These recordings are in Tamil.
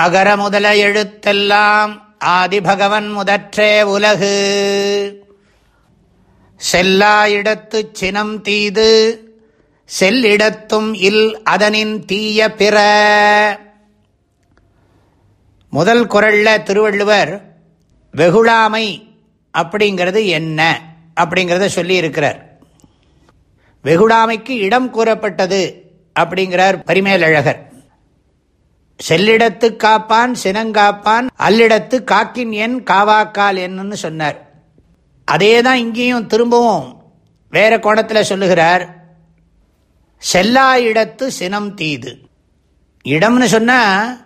அகர முதல எழுத்தெல்லாம் ஆதிபகவன் முதற்றே உலகு. செல்லா இடத்துச் சினம் தீது செல்லிடத்தும் இல் அதனின் தீய பிற. முதல் குரல்ல திருவள்ளுவர் வெகுளாமை அப்படிங்கிறது என்ன? அப்படிங்கிறத சொல்லி இருக்கிறார். வெகுடாமைக்கு இடம் கூறப்பட்டது அப்படிங்கிறார் பரிமேலழகர். செல்லிடத்து காப்பான் சினங்காப்பான் அல்லிடத்து காக்கின் எண் காவாக்கால் என்னன்னு சொன்னார். அதே தான் இங்கேயும் திரும்பவும் வேற கோணத்தில் சொல்லுகிறார். செல்லா இடத்து சினம் தீது. இடம்னு சொன்னால்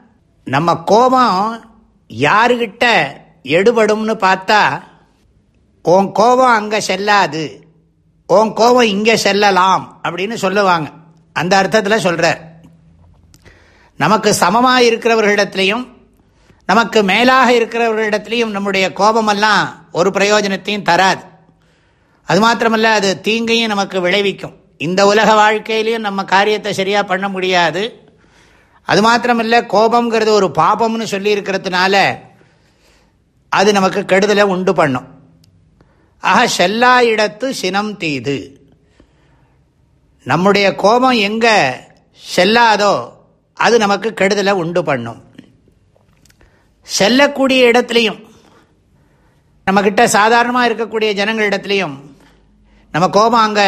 நம்ம கோபம் யாருக்கிட்ட எடுபடும்னு பார்த்தா உன் கோபம் அங்கே செல்லாது. உன் கோபம் இங்கே செல்லலாம். அப்படின்னு சொல்லுவாங்க. அந்த அர்த்தத்தில் சொல்கிறார் நமக்கு சமமாக இருக்கிறவர்களிடத்துலையும் நமக்கு மேலாக இருக்கிறவர்களிடத்துலையும் நம்முடைய கோபமெல்லாம் ஒரு பிரயோஜனத்தையும் தராது. அது மாத்திரமல்ல அது தீங்கையும் நமக்கு விளைவிக்கும். இந்த உலக வாழ்க்கையிலையும் நம்ம காரியத்தை சரியாக பண்ண முடியாது. அது மாத்திரமில்ல கோபங்கிறது ஒரு பாபம்னு சொல்லி இருக்கிறதுனால அது நமக்கு கெடுதலை உண்டு பண்ணும். ஆக செல்லா இடத்து சினம் தீது. நம்முடைய கோபம் எங்கே செல்லாதோ அது நமக்கு கெடுதலை உண்டு பண்ணும். செல்லக்கூடிய இடத்துலையும் நம்மக்கிட்ட சாதாரணமாக இருக்கக்கூடிய ஜனங்களிடத்துலையும் நம்ம கோபம் அங்கே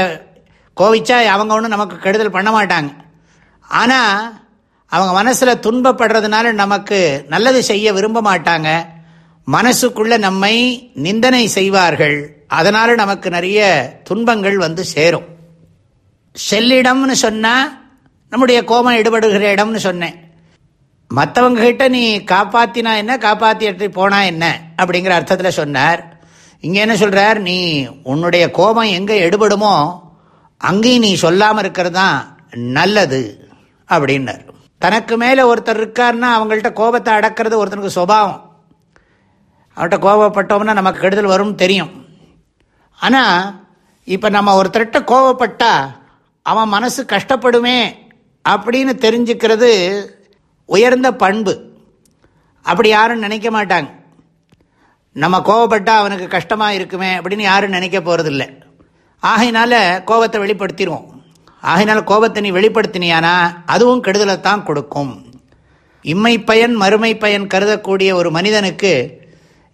கோவிச்சா அவங்க ஒன்றும் நமக்கு கெடுதல் பண்ண மாட்டாங்க. ஆனால் அவங்க மனசில் துன்பப்படுறதுனால நமக்கு நல்லது செய்ய விரும்ப மாட்டாங்க. மனசுக்குள்ளே நம்மை நிந்தனை செய்வார்கள். அதனால் நமக்கு நிறைய துன்பங்கள் வந்து சேரும். செல்லிடம்னு சொன்னால் நம்முடைய கோபம் எடுபடுகிற இடம்னு சொன்னேன். மற்றவங்க கிட்ட நீ காப்பாத்தினா என்ன காப்பாற்றி போனா என்ன அப்படிங்கிற அர்த்தத்தில் சொன்னார். இங்கே என்ன சொல்கிறார் நீ உன்னுடைய கோபம் எங்கே எடுபடுமோ அங்கேயும் நீ சொல்லாமல் இருக்கிறது தான் நல்லது அப்படின்னார். தனக்கு மேலே ஒருத்தர் இருக்காருன்னா அவங்கள்ட்ட கோபத்தை அடக்கிறது ஒருத்தனுக்கு சுபாவம். அவர்கிட்ட கோபப்பட்டோம்னா நமக்கு கெடுதல் வரும்னு தெரியும். ஆனால் இப்போ நம்ம ஒருத்தர்கிட்ட கோபப்பட்டா அவன் மனசு கஷ்டப்படுமே அப்படின்னு தெரிஞ்சுக்கிறது உயர்ந்த பண்பு. அப்படி யாரும் நினைக்க மாட்டாங்க. நம்ம கோவப்பட்டால் அவனுக்கு கஷ்டமாக இருக்குமே அப்படின்னு யாரும் நினைக்க போகிறதில்ல ஆகையினால கோபத்தை வெளிப்படுத்திடுவோம். ஆகையினால கோபத்தை நீ வெளிப்படுத்தினியானா அதுவும் கெடுதலை தான் கொடுக்கும். இம்மை பயன் மறுமை பயன் கருதக்கூடிய ஒரு மனிதனுக்கு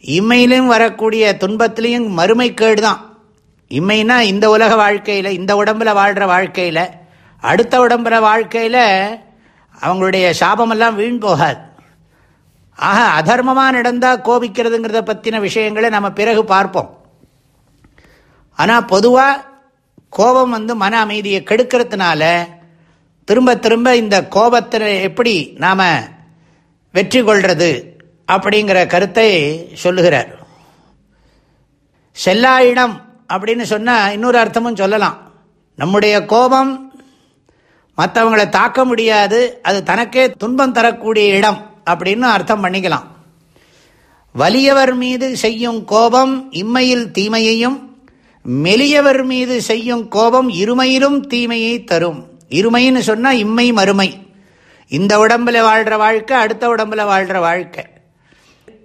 இம்மையிலும் வரக்கூடிய துன்பத்திலையும் மறுமை கேடு தான் இம்மைனா இந்த உலக வாழ்க்கையில் இந்த உடம்பில் வாழ்கிற வாழ்க்கையில் அடுத்த உடம்புற வாழ்க்கையில் அவங்களுடைய சாபமெல்லாம் வீண் போகாது. ஆக அதர்மமாக நடந்தால் கோபிக்கிறதுங்கிறத பற்றின விஷயங்களை நம்ம பிறகு பார்ப்போம். ஆனால் பொதுவாக கோபம் வந்து மன அமைதியை கெடுக்கிறதுனால திரும்ப திரும்ப இந்த கோபத்தில் எப்படி நாம் வெற்றி கொள்வது அப்படிங்கிற கருத்தை சொல்லுகிறார். செல்லா இடம் அப்படின்னு சொன்னால் இன்னொரு அர்த்தமும் சொல்லலாம். நம்முடைய கோபம் மற்றவங்களை தாக்க முடியாது. அது தனக்கே துன்பம் தரக்கூடிய இடம் அப்படின்னு அர்த்தம் பண்ணிக்கலாம். வலியவர் மீது செய்யும் கோபம் இம்மையில் தீமையையும் மெலியவர் மீது செய்யும் கோபம் இருமையிலும் தீமையை தரும். இருமைன்னு சொன்னால் இம்மை மறுமை. இந்த உடம்புல வாழ்கிற வாழ்க்கை அடுத்த உடம்புல வாழ்கிற வாழ்க்கை.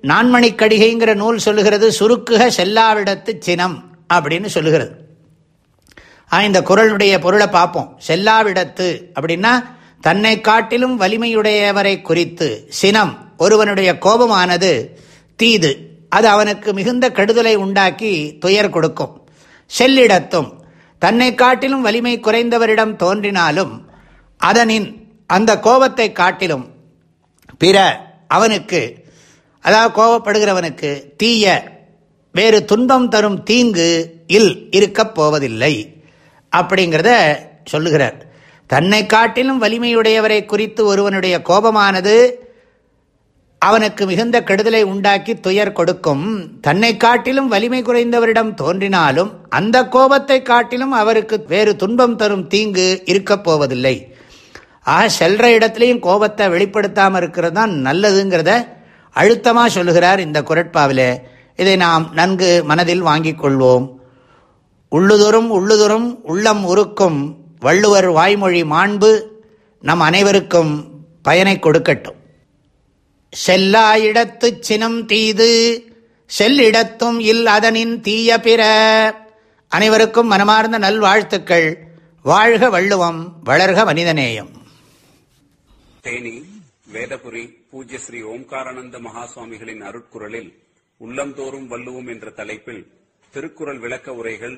நான்மணிக்கடிகைங்கிற நூல் சொல்லுகிறது சுருக்குக செல்லாவிடத்து சினம் அப்படின்னு சொல்லுகிறது. இந்த குரலுடைய பொருளை பார்ப்போம். செல்லாவிடத்து அப்படின்னா தன்னை காட்டிலும் வலிமையுடையவரை குறித்து சினம். ஒருவனுடைய கோபமானது தீது. அது அவனுக்கு மிகுந்த கெடுதலை உண்டாக்கி துயர் கொடுக்கும். செல்லிடத்தும். தன்னை காட்டிலும் வலிமை குறைந்தவரிடம் தோன்றினாலும் அதனின் அந்த கோபத்தை காட்டிலும் பிற அவனுக்கு அதாவது கோபப்படுகிறவனுக்கு தீய வேறு துன்பம் தரும் தீங்கு இல் இருக்கப் போவதில்லை. அப்படிங்கிறத சொல்லுகிறார். தன்னை காட்டிலும் வலிமையுடையவரை குறித்து ஒருவனுடைய கோபமானது அவனுக்கு மிகுந்த கெடுதலை உண்டாக்கி துயர் கொடுக்கும். தன்னை காட்டிலும் வலிமை குறைந்தவரிடம் தோன்றினாலும் அந்த கோபத்தை காட்டிலும் அவருக்கு வேறு துன்பம் தரும் தீங்கு இருக்கப் போவதில்லை. ஆக செல்ற இடத்துலையும் கோபத்தை வெளிப்படுத்தாமல் இருக்கிறது தான் நல்லதுங்கிறத அழுத்தமாக சொல்லுகிறார் இந்த குரட்பாவில். இதை நாம் நன்கு மனதில் வாங்கிக் கொள்வோம். உள்ளுதொரும் உள்ளுதொரும் உள்ளம் உருக்கும் வள்ளுவர் வாய்மொழி மாண்பு நம் அனைவருக்கும் பயனை கொடுக்கட்டும். செல்லா இடத்து சினம் தீது செல்லிடத்தும் இல் அதனின் தீய பிற. அனைவருக்கும் மனமார்ந்த நல்வாழ்த்துக்கள். வாழ்க வள்ளுவம் வளர்க மனிதநேயம். தேனி வேதபுரி பூஜ்ய ஸ்ரீ ஓம்காரானந்த மகாசுவாமிகளின் அருட்குரலில் உள்ளந்தோறும் வள்ளுவோம் என்ற தலைப்பில் திருக்குறள் விளக்க உரைகள்